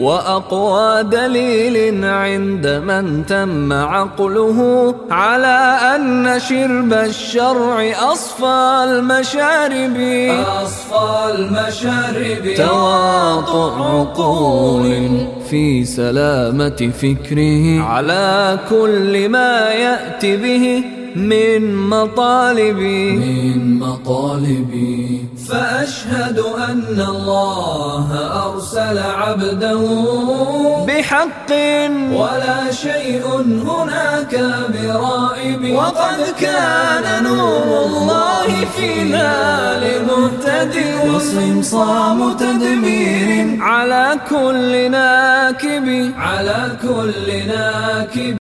وأقوى دليل عند من تم عقله على أن شرب الشرع أصفى المشارب. أصفى المشارب. تواطؤ عقول في سلامة فكره على كل ما يأتي به. من مطالبي. من مطالبي. فأشهد أن الله أرسل عبده بحق. ولا شيء هناك برائب وقد كان نور الله فينا لمهتد وصمصام تدمير على كل ناكب. على كل ناكب.